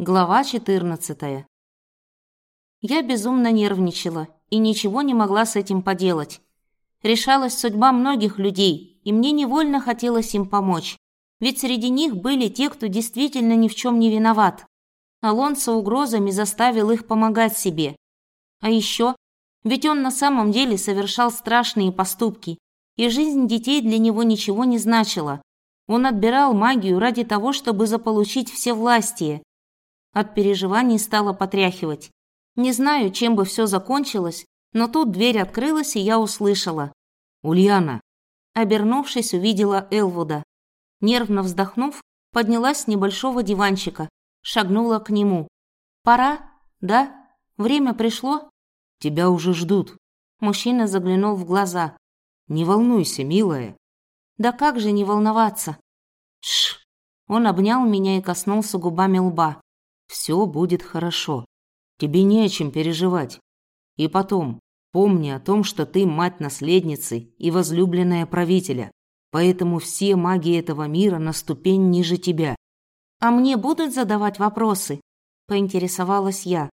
Глава 14. Я безумно нервничала и ничего не могла с этим поделать. Решалась судьба многих людей, и мне невольно хотелось им помочь. Ведь среди них были те, кто действительно ни в чем не виноват. Алонсо угрозами заставил их помогать себе. А еще, ведь он на самом деле совершал страшные поступки, и жизнь детей для него ничего не значила. Он отбирал магию ради того, чтобы заполучить все власти. От переживаний стало потряхивать. Не знаю, чем бы все закончилось, но тут дверь открылась, и я услышала. «Ульяна!» Обернувшись, увидела Элвуда. Нервно вздохнув, поднялась с небольшого диванчика, шагнула к нему. «Пора? Да? Время пришло?» «Тебя уже ждут». Мужчина заглянул в глаза. «Не волнуйся, милая». «Да как же не волноваться?» «Шш!» Он обнял меня и коснулся губами лба. Все будет хорошо. Тебе не о чем переживать. И потом, помни о том, что ты мать наследницы и возлюбленная правителя, поэтому все маги этого мира на ступень ниже тебя. А мне будут задавать вопросы? Поинтересовалась я.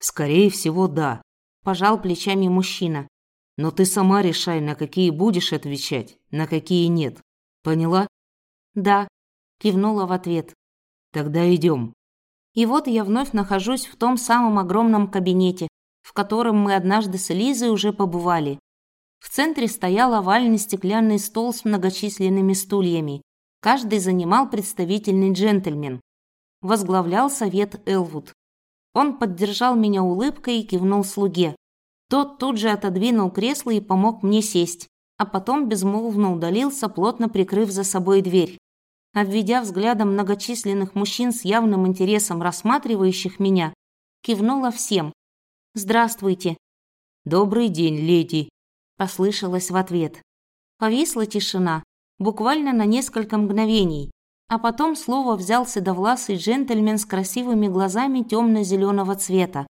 Скорее всего, да. Пожал плечами мужчина. Но ты сама решай, на какие будешь отвечать, на какие нет. Поняла? Да. Кивнула в ответ. Тогда идем. И вот я вновь нахожусь в том самом огромном кабинете, в котором мы однажды с Элизой уже побывали. В центре стоял овальный стеклянный стол с многочисленными стульями. Каждый занимал представительный джентльмен. Возглавлял совет Элвуд. Он поддержал меня улыбкой и кивнул слуге. Тот тут же отодвинул кресло и помог мне сесть, а потом безмолвно удалился, плотно прикрыв за собой дверь. Обведя взглядом многочисленных мужчин с явным интересом рассматривающих меня, кивнула всем. «Здравствуйте». «Добрый день, леди», – послышалось в ответ. Повисла тишина, буквально на несколько мгновений, а потом слово взял седовласый джентльмен с красивыми глазами темно-зеленого цвета.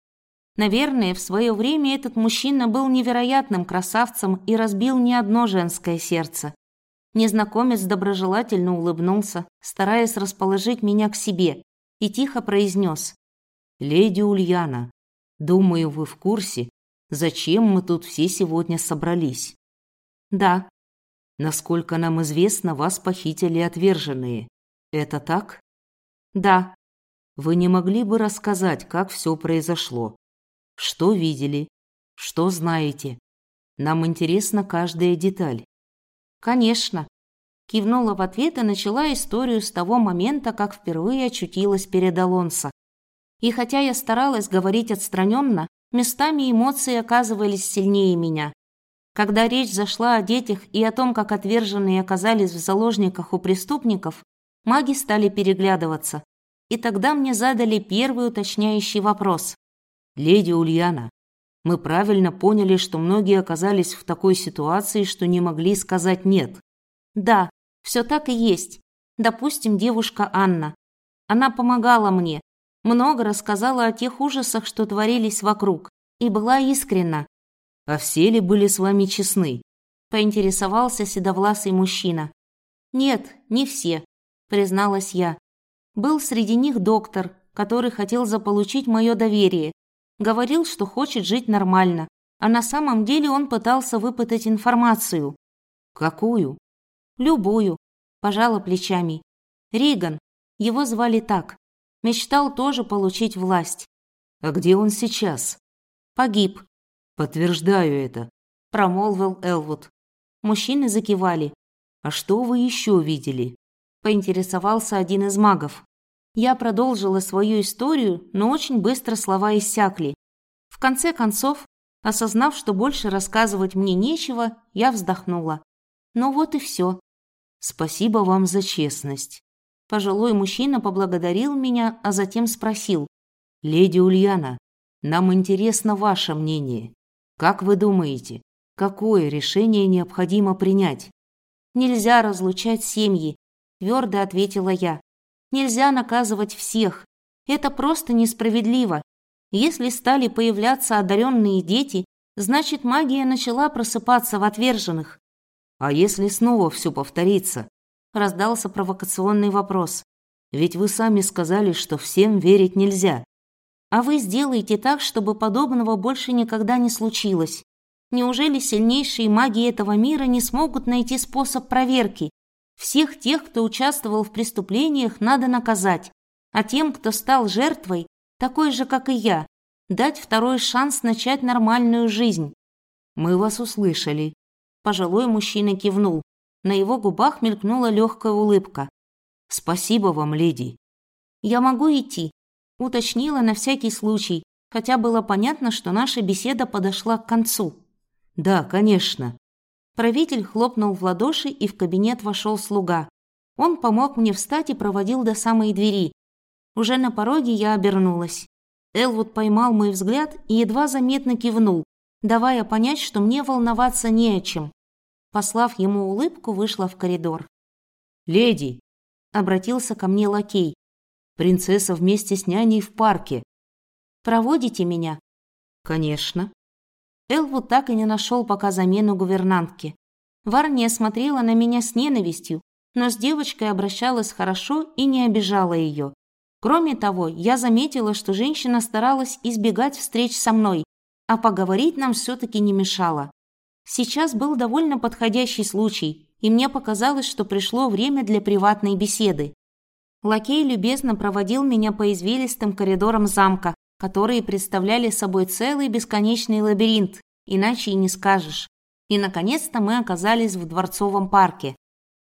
Наверное, в свое время этот мужчина был невероятным красавцем и разбил не одно женское сердце. Незнакомец доброжелательно улыбнулся, стараясь расположить меня к себе, и тихо произнес. «Леди Ульяна, думаю, вы в курсе, зачем мы тут все сегодня собрались?» «Да». «Насколько нам известно, вас похитили отверженные. Это так?» «Да». «Вы не могли бы рассказать, как все произошло? Что видели? Что знаете? Нам интересна каждая деталь. «Конечно». Кивнула в ответ и начала историю с того момента, как впервые очутилась перед Алонсо. И хотя я старалась говорить отстраненно, местами эмоции оказывались сильнее меня. Когда речь зашла о детях и о том, как отверженные оказались в заложниках у преступников, маги стали переглядываться. И тогда мне задали первый уточняющий вопрос. «Леди Ульяна, мы правильно поняли, что многие оказались в такой ситуации, что не могли сказать «нет». Да, все так и есть. Допустим, девушка Анна. Она помогала мне, много рассказала о тех ужасах, что творились вокруг, и была искренна. «А все ли были с вами честны?» – поинтересовался седовласый мужчина. «Нет, не все», – призналась я. «Был среди них доктор, который хотел заполучить мое доверие, Говорил, что хочет жить нормально, а на самом деле он пытался выпытать информацию. Какую? Любую. Пожала плечами. Риган. Его звали так. Мечтал тоже получить власть. А где он сейчас? Погиб. Подтверждаю это. Промолвил Элвуд. Мужчины закивали. А что вы еще видели? Поинтересовался один из магов. Я продолжила свою историю, но очень быстро слова иссякли. В конце концов, осознав, что больше рассказывать мне нечего, я вздохнула. Ну вот и все. Спасибо вам за честность. Пожилой мужчина поблагодарил меня, а затем спросил. Леди Ульяна, нам интересно ваше мнение. Как вы думаете, какое решение необходимо принять? Нельзя разлучать семьи, твердо ответила я. Нельзя наказывать всех. Это просто несправедливо. Если стали появляться одаренные дети, значит магия начала просыпаться в отверженных. А если снова все повторится? Раздался провокационный вопрос. Ведь вы сами сказали, что всем верить нельзя. А вы сделаете так, чтобы подобного больше никогда не случилось. Неужели сильнейшие маги этого мира не смогут найти способ проверки? Всех тех, кто участвовал в преступлениях, надо наказать, а тем, кто стал жертвой, такой же, как и я, дать второй шанс начать нормальную жизнь. Мы вас услышали. Пожилой мужчина кивнул. На его губах мелькнула легкая улыбка. Спасибо вам, леди. Я могу идти, уточнила на всякий случай, хотя было понятно, что наша беседа подошла к концу. Да, конечно. Правитель хлопнул в ладоши, и в кабинет вошел слуга. Он помог мне встать и проводил до самой двери. Уже на пороге я обернулась. Элвуд поймал мой взгляд и едва заметно кивнул, давая понять, что мне волноваться не о чем. Послав ему улыбку, вышла в коридор. «Леди!» — обратился ко мне лакей. «Принцесса вместе с няней в парке. Проводите меня?» «Конечно». Элвуд так и не нашел пока замену гувернантки. Варния смотрела на меня с ненавистью, но с девочкой обращалась хорошо и не обижала ее. Кроме того, я заметила, что женщина старалась избегать встреч со мной, а поговорить нам все-таки не мешало. Сейчас был довольно подходящий случай, и мне показалось, что пришло время для приватной беседы. Лакей любезно проводил меня по извилистым коридорам замка, которые представляли собой целый бесконечный лабиринт, иначе и не скажешь. И, наконец-то, мы оказались в Дворцовом парке.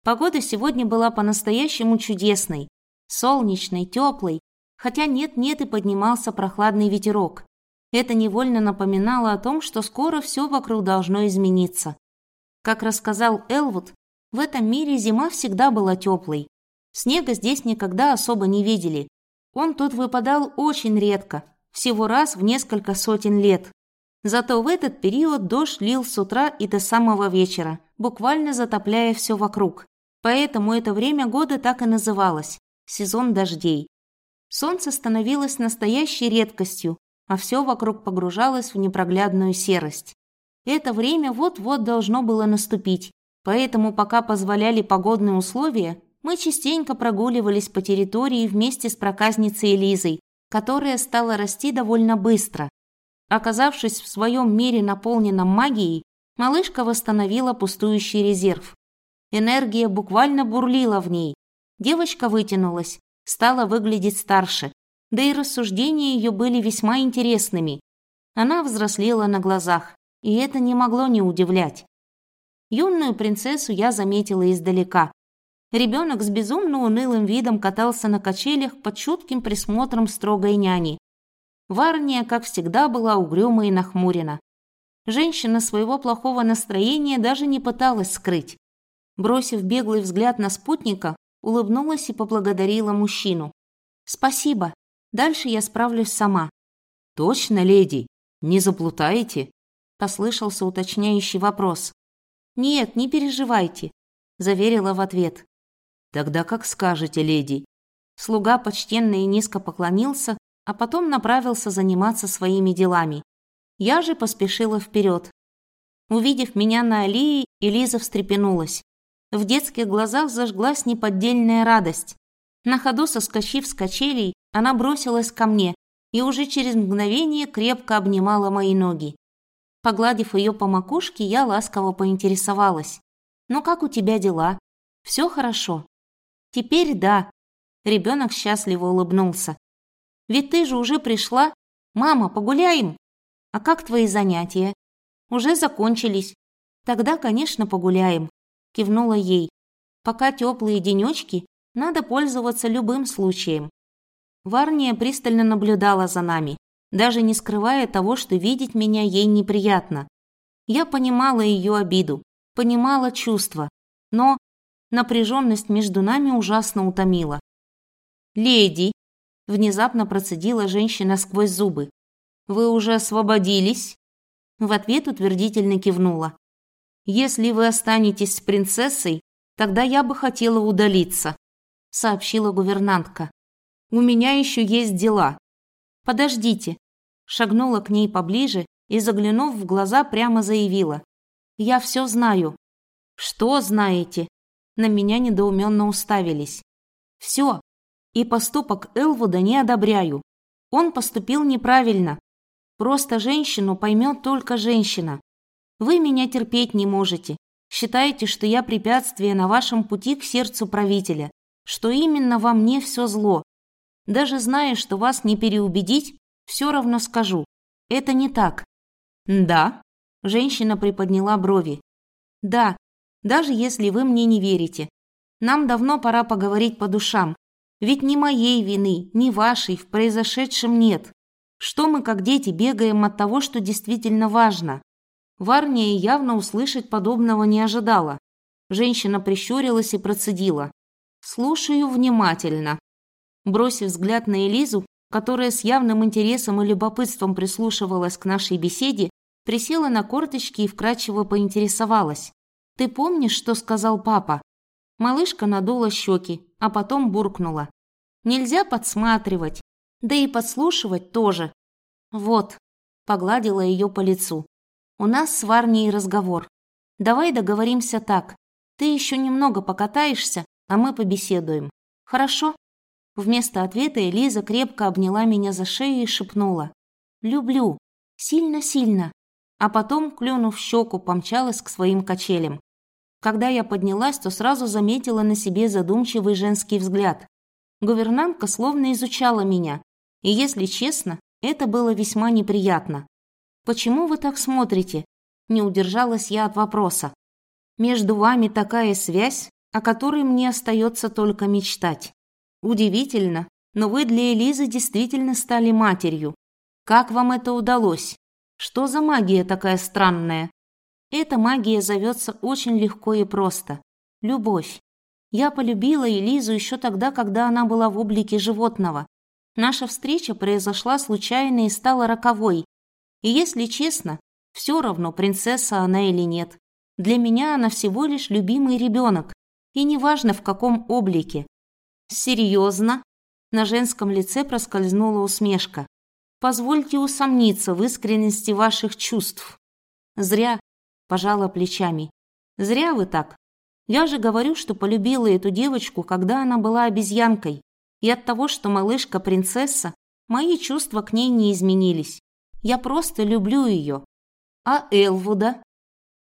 Погода сегодня была по-настоящему чудесной. Солнечной, теплой, хотя нет-нет и поднимался прохладный ветерок. Это невольно напоминало о том, что скоро все вокруг должно измениться. Как рассказал Элвуд, в этом мире зима всегда была теплой. Снега здесь никогда особо не видели. Он тут выпадал очень редко, всего раз в несколько сотен лет. Зато в этот период дождь лил с утра и до самого вечера, буквально затопляя все вокруг. Поэтому это время года так и называлось – сезон дождей. Солнце становилось настоящей редкостью, а все вокруг погружалось в непроглядную серость. Это время вот-вот должно было наступить, поэтому пока позволяли погодные условия, мы частенько прогуливались по территории вместе с проказницей Элизой, которая стала расти довольно быстро. Оказавшись в своем мире, наполненном магией, малышка восстановила пустующий резерв. Энергия буквально бурлила в ней. Девочка вытянулась, стала выглядеть старше, да и рассуждения ее были весьма интересными. Она взрослела на глазах, и это не могло не удивлять. Юную принцессу я заметила издалека. Ребенок с безумно унылым видом катался на качелях под чутким присмотром строгой няни. Варния, как всегда, была угрюма и нахмурена. Женщина своего плохого настроения даже не пыталась скрыть. Бросив беглый взгляд на спутника, улыбнулась и поблагодарила мужчину. «Спасибо. Дальше я справлюсь сама». «Точно, леди? Не заплутаете?» Послышался уточняющий вопрос. «Нет, не переживайте», – заверила в ответ. «Тогда как скажете, леди». Слуга почтенно и низко поклонился, а потом направился заниматься своими делами. Я же поспешила вперед. Увидев меня на аллее, Элиза встрепенулась. В детских глазах зажглась неподдельная радость. На ходу соскочив с качелей, она бросилась ко мне и уже через мгновение крепко обнимала мои ноги. Погладив ее по макушке, я ласково поинтересовалась. «Ну как у тебя дела? Все хорошо?» «Теперь да». Ребенок счастливо улыбнулся. «Ведь ты же уже пришла. Мама, погуляем?» «А как твои занятия?» «Уже закончились. Тогда, конечно, погуляем», кивнула ей. «Пока теплые денечки, надо пользоваться любым случаем. Варния пристально наблюдала за нами, даже не скрывая того, что видеть меня ей неприятно. Я понимала ее обиду, понимала чувства, но напряженность между нами ужасно утомила. «Леди!» – внезапно процедила женщина сквозь зубы. «Вы уже освободились?» В ответ утвердительно кивнула. «Если вы останетесь с принцессой, тогда я бы хотела удалиться сообщила гувернантка. «У меня еще есть дела». «Подождите». Шагнула к ней поближе и, заглянув в глаза, прямо заявила. «Я все знаю». «Что знаете?» На меня недоуменно уставились. «Все. и поступок Элвуда не одобряю. Он поступил неправильно. Просто женщину поймет только женщина. Вы меня терпеть не можете. Считаете, что я препятствие на вашем пути к сердцу правителя, что именно во мне все зло. Даже зная, что вас не переубедить, все равно скажу. Это не так. Да, женщина приподняла брови. Да, даже если вы мне не верите. Нам давно пора поговорить по душам. Ведь ни моей вины, ни вашей в произошедшем нет. Что мы, как дети, бегаем от того, что действительно важно? Варния явно услышать подобного не ожидала. Женщина прищурилась и процедила. «Слушаю внимательно». Бросив взгляд на Элизу, которая с явным интересом и любопытством прислушивалась к нашей беседе, присела на корточки и вкрадчиво поинтересовалась. «Ты помнишь, что сказал папа?» Малышка надула щеки, а потом буркнула. «Нельзя подсматривать, да и подслушивать тоже». «Вот», — погладила ее по лицу. У нас с Варней разговор. Давай договоримся так. Ты еще немного покатаешься, а мы побеседуем. Хорошо?» Вместо ответа Элиза крепко обняла меня за шею и шепнула. «Люблю. Сильно-сильно». А потом, клюнув щеку, помчалась к своим качелям. Когда я поднялась, то сразу заметила на себе задумчивый женский взгляд. Гувернантка словно изучала меня. И, если честно, это было весьма неприятно. «Почему вы так смотрите?» Не удержалась я от вопроса. «Между вами такая связь, о которой мне остается только мечтать. Удивительно, но вы для Элизы действительно стали матерью. Как вам это удалось? Что за магия такая странная?» Эта магия зовется очень легко и просто. Любовь. Я полюбила Элизу еще тогда, когда она была в облике животного. Наша встреча произошла случайно и стала роковой, и если честно, все равно, принцесса она или нет. Для меня она всего лишь любимый ребенок, и неважно в каком облике. Серьезно? На женском лице проскользнула усмешка. Позвольте усомниться в искренности ваших чувств. Зря, пожала плечами. Зря вы так. Я же говорю, что полюбила эту девочку, когда она была обезьянкой. И от того, что малышка принцесса, мои чувства к ней не изменились. Я просто люблю ее. А Элвуда?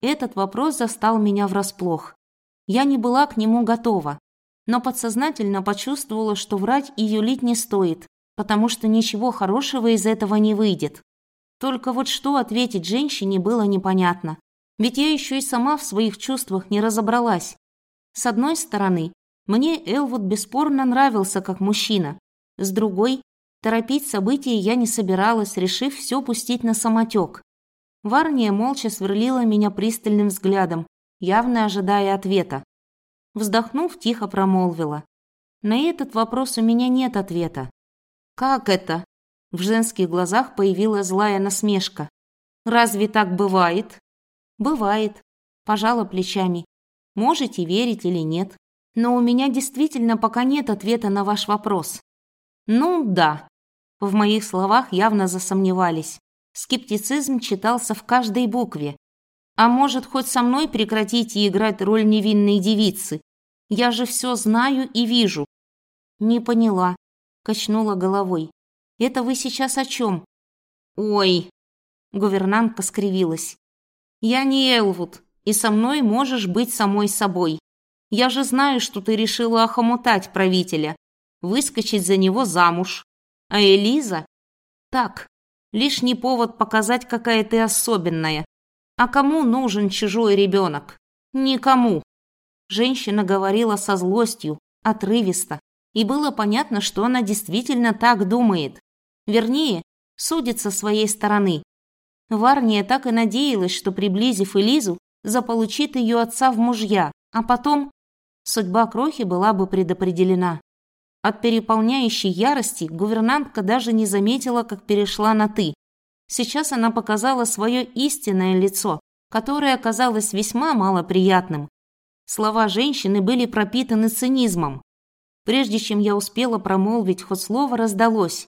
Этот вопрос застал меня врасплох. Я не была к нему готова, но подсознательно почувствовала, что врать и юлить не стоит, потому что ничего хорошего из этого не выйдет. Только вот что ответить женщине было непонятно. Ведь я еще и сама в своих чувствах не разобралась. С одной стороны, мне Элвуд бесспорно нравился как мужчина. С другой, Торопить события я не собиралась, решив все пустить на самотек. Варния молча сверлила меня пристальным взглядом, явно ожидая ответа. Вздохнув, тихо промолвила. На этот вопрос у меня нет ответа. «Как это?» В женских глазах появилась злая насмешка. «Разве так бывает?» «Бывает», – пожала плечами. «Можете верить или нет. Но у меня действительно пока нет ответа на ваш вопрос». «Ну да», в моих словах явно засомневались. Скептицизм читался в каждой букве. А может, хоть со мной прекратите играть роль невинной девицы? Я же все знаю и вижу. Не поняла, качнула головой. Это вы сейчас о чем? Ой, гувернантка скривилась. Я не Элвуд, и со мной можешь быть самой собой. Я же знаю, что ты решила охомутать правителя, выскочить за него замуж, а Элиза? Так, лишний повод показать, какая ты особенная. А кому нужен чужой ребенок? Никому. Женщина говорила со злостью, отрывисто, и было понятно, что она действительно так думает. Вернее, судит со своей стороны. Варния так и надеялась, что, приблизив Элизу, заполучит ее отца в мужья, а потом судьба Крохи была бы предопределена. От переполняющей ярости гувернантка даже не заметила, как перешла на «ты». Сейчас она показала свое истинное лицо, которое оказалось весьма малоприятным. Слова женщины были пропитаны цинизмом. Прежде чем я успела промолвить хоть слово, раздалось.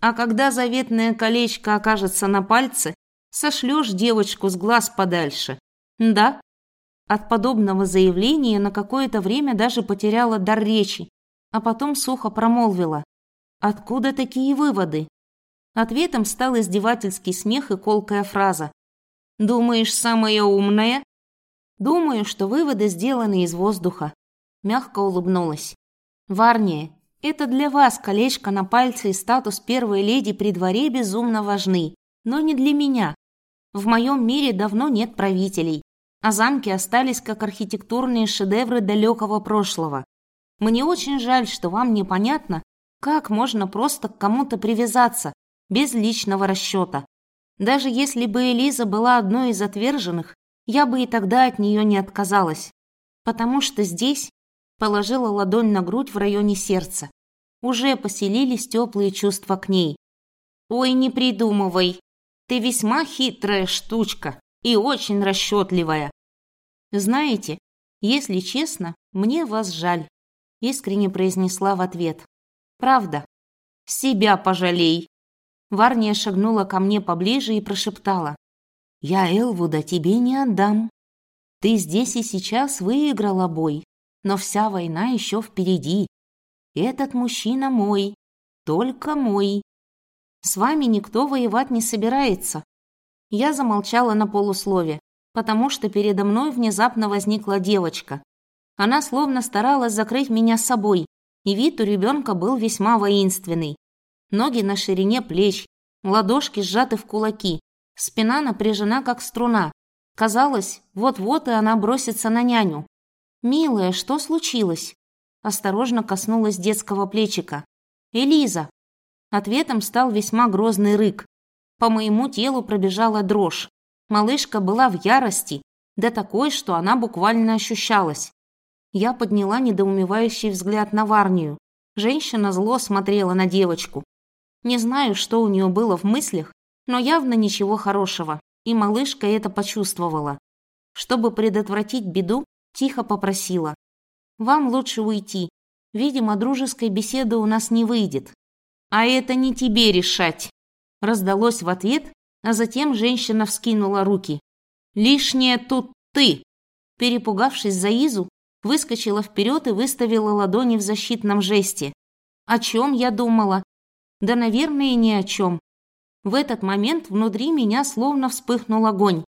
А когда заветное колечко окажется на пальце, сошлешь девочку с глаз подальше. Да? От подобного заявления на какое-то время даже потеряла дар речи а потом сухо промолвила. «Откуда такие выводы?» Ответом стал издевательский смех и колкая фраза. «Думаешь, самая умная?» «Думаю, что выводы сделаны из воздуха», – мягко улыбнулась. «Варния, это для вас колечко на пальце и статус первой леди при дворе безумно важны, но не для меня. В моем мире давно нет правителей, а замки остались как архитектурные шедевры далекого прошлого. Мне очень жаль, что вам непонятно, как можно просто к кому-то привязаться, без личного расчета. Даже если бы Элиза была одной из отверженных, я бы и тогда от нее не отказалась. Потому что здесь положила ладонь на грудь в районе сердца. Уже поселились теплые чувства к ней. «Ой, не придумывай. Ты весьма хитрая штучка и очень расчетливая. Знаете, если честно, мне вас жаль», искренне произнесла в ответ. «Правда. Себя пожалей». Варния шагнула ко мне поближе и прошептала. «Я Элвуда тебе не отдам. Ты здесь и сейчас выиграла бой, но вся война еще впереди. Этот мужчина мой, только мой. С вами никто воевать не собирается». Я замолчала на полуслове, потому что передо мной внезапно возникла девочка. Она словно старалась закрыть меня собой, и вид у ребенка был весьма воинственный. Ноги на ширине плеч, ладошки сжаты в кулаки, спина напряжена, как струна. Казалось, вот-вот и она бросится на няню. «Милая, что случилось?» Осторожно коснулась детского плечика. «Элиза!» Ответом стал весьма грозный рык. По моему телу пробежала дрожь. Малышка была в ярости, да такой, что она буквально ощущалась. Я подняла недоумевающий взгляд на Варнию. Женщина зло смотрела на девочку. Не знаю, что у нее было в мыслях, но явно ничего хорошего, и малышка это почувствовала. Чтобы предотвратить беду, тихо попросила. «Вам лучше уйти. Видимо, дружеской беседы у нас не выйдет». «А это не тебе решать!» Раздалось в ответ, а затем женщина вскинула руки. «Лишнее тут ты!» Перепугавшись за Изу, выскочила вперед и выставила ладони в защитном жесте. О чем я думала? Да, наверное, ни о чем. В этот момент внутри меня словно вспыхнул огонь.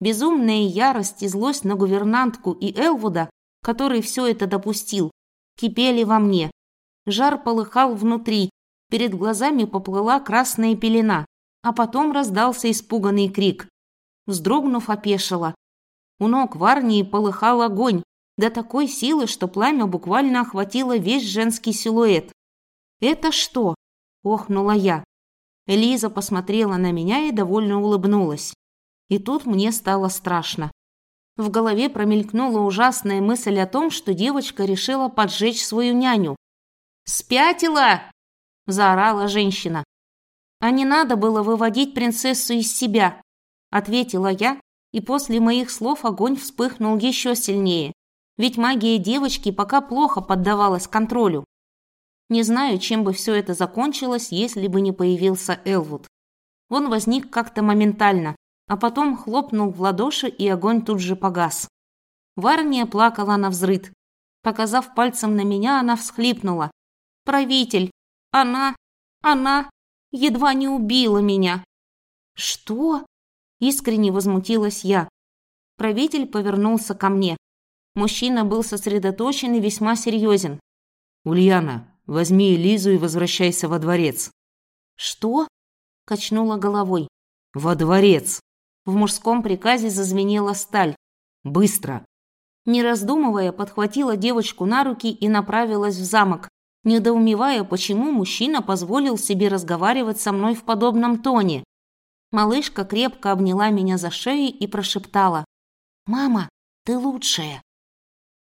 Безумная ярость и злость на гувернантку и Элвуда, который все это допустил, кипели во мне. Жар полыхал внутри, перед глазами поплыла красная пелена, а потом раздался испуганный крик. Вздрогнув, опешила. У ног Варнии полыхал огонь, до такой силы, что пламя буквально охватило весь женский силуэт. «Это что?» – охнула я. Элиза посмотрела на меня и довольно улыбнулась. И тут мне стало страшно. В голове промелькнула ужасная мысль о том, что девочка решила поджечь свою няню. «Спятила!» – заорала женщина. «А не надо было выводить принцессу из себя», – ответила я, и после моих слов огонь вспыхнул еще сильнее ведь магия девочки пока плохо поддавалась контролю. Не знаю, чем бы все это закончилось, если бы не появился Элвуд. Он возник как-то моментально, а потом хлопнул в ладоши, и огонь тут же погас. Варния плакала на взрыд. Показав пальцем на меня, она всхлипнула. «Правитель! Она! Она! Едва не убила меня!» «Что?» – искренне возмутилась я. Правитель повернулся ко мне. Мужчина был сосредоточен и весьма серьезен. «Ульяна, возьми Элизу и возвращайся во дворец». «Что?» – качнула головой. «Во дворец!» В мужском приказе зазвенела сталь. «Быстро!» Не раздумывая, подхватила девочку на руки и направилась в замок, недоумевая, почему мужчина позволил себе разговаривать со мной в подобном тоне. Малышка крепко обняла меня за шею и прошептала. «Мама, ты лучшая!»